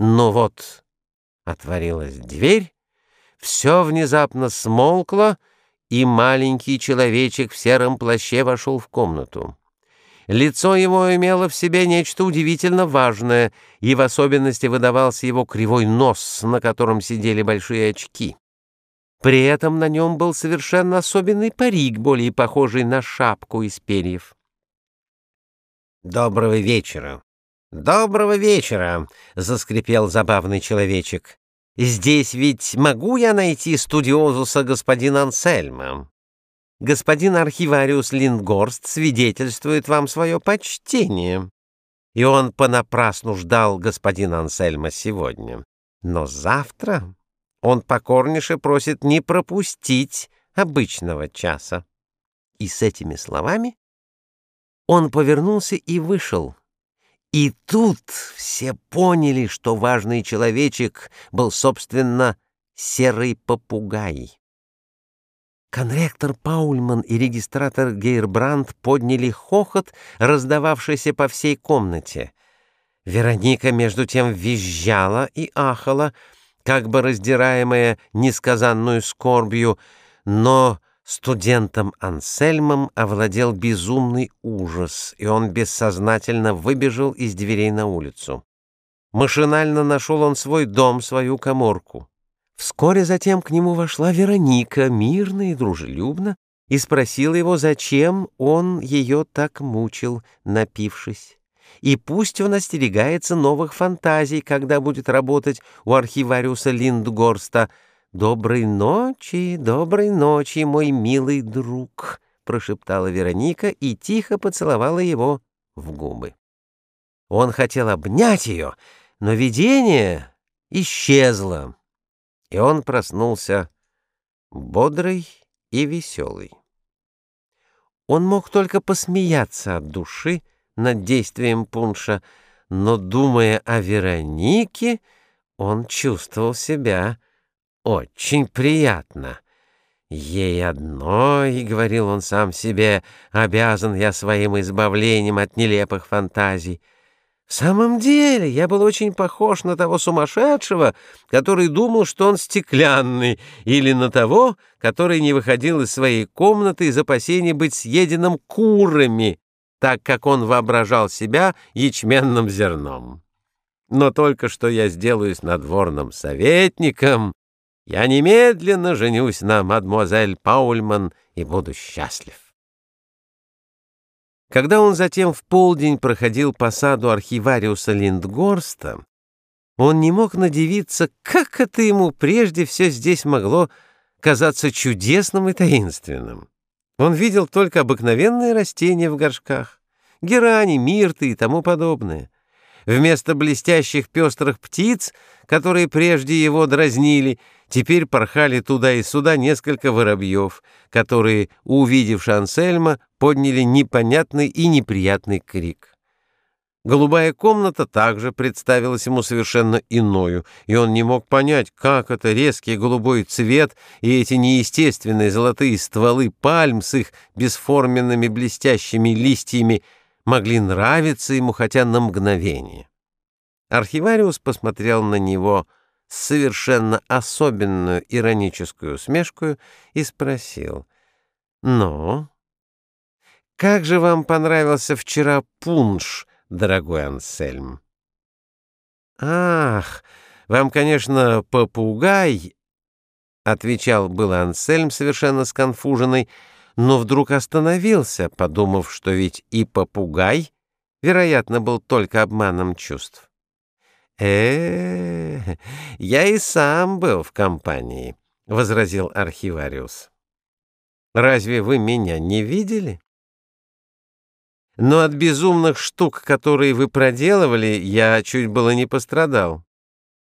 Но вот отворилась дверь, все внезапно смолкло, и маленький человечек в сером плаще вошел в комнату. Лицо его имело в себе нечто удивительно важное, и в особенности выдавался его кривой нос, на котором сидели большие очки. При этом на нем был совершенно особенный парик, более похожий на шапку из перьев. «Доброго вечера!» «Доброго вечера!» — заскрипел забавный человечек. «Здесь ведь могу я найти студиозуса господина Ансельма?» господин архивариус Лингорст свидетельствует вам свое почтение. И он понапрасну ждал господина Ансельма сегодня. Но завтра он покорнейше просит не пропустить обычного часа. И с этими словами он повернулся и вышел. И тут все поняли, что важный человечек был, собственно, серый попугай. Конректор Паульман и регистратор Гейрбранд подняли хохот, раздававшийся по всей комнате. Вероника, между тем, визжала и ахала, как бы раздираемая несказанную скорбью, но студентом Ансельмом овладел безумный ужас, и он бессознательно выбежал из дверей на улицу. Машинально нашел он свой дом, свою коморку. Вскоре затем к нему вошла Вероника, мирно и дружелюбно, и спросила его, зачем он ее так мучил, напившись. И пусть он остерегается новых фантазий, когда будет работать у архивариуса Линдгорста. «Доброй ночи, доброй ночи, мой милый друг», — прошептала Вероника и тихо поцеловала его в губы. Он хотел обнять ее, но видение исчезло и он проснулся бодрый и веселый. Он мог только посмеяться от души над действием пунша, но, думая о Веронике, он чувствовал себя очень приятно. «Ей одной, — говорил он сам себе, — обязан я своим избавлением от нелепых фантазий». В самом деле, я был очень похож на того сумасшедшего, который думал, что он стеклянный, или на того, который не выходил из своей комнаты из опасения быть съеденным курами, так как он воображал себя ячменным зерном. Но только что я сделаюсь надворным советником, я немедленно женюсь на мадемуазель Паульман и буду счастлив. Когда он затем в полдень проходил по саду архивариуса Линдгорста, он не мог надевиться, как это ему прежде все здесь могло казаться чудесным и таинственным. Он видел только обыкновенные растения в горшках, герани, мирты и тому подобное. Вместо блестящих пестрых птиц, которые прежде его дразнили, теперь порхали туда и сюда несколько воробьев, которые, увидев Ансельма, подняли непонятный и неприятный крик. Голубая комната также представилась ему совершенно иною, и он не мог понять, как это резкий голубой цвет и эти неестественные золотые стволы пальм с их бесформенными блестящими листьями — могли нравиться ему хотя на мгновение. Архивариус посмотрел на него с совершенно особенную ироническую усмешкой и спросил, «Ну, как же вам понравился вчера пунш, дорогой Ансельм?» «Ах, вам, конечно, попугай», — отвечал был Ансельм, совершенно сконфуженный, — но вдруг остановился, подумав, что ведь и попугай, вероятно, был только обманом чувств. э, -э я и сам был в компании», — возразил архивариус. «Разве вы меня не видели?» «Но от безумных штук, которые вы проделывали, я чуть было не пострадал,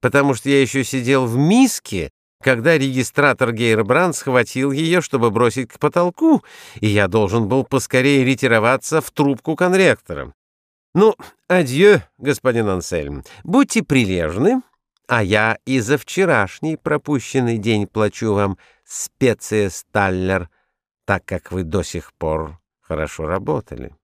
потому что я еще сидел в миске, когда регистратор Гейрбранд схватил ее, чтобы бросить к потолку, и я должен был поскорее ретироваться в трубку конректора. Ну, адьё, господин Ансельм, будьте прилежны, а я и за вчерашний пропущенный день плачу вам специя Сталлер, так как вы до сих пор хорошо работали.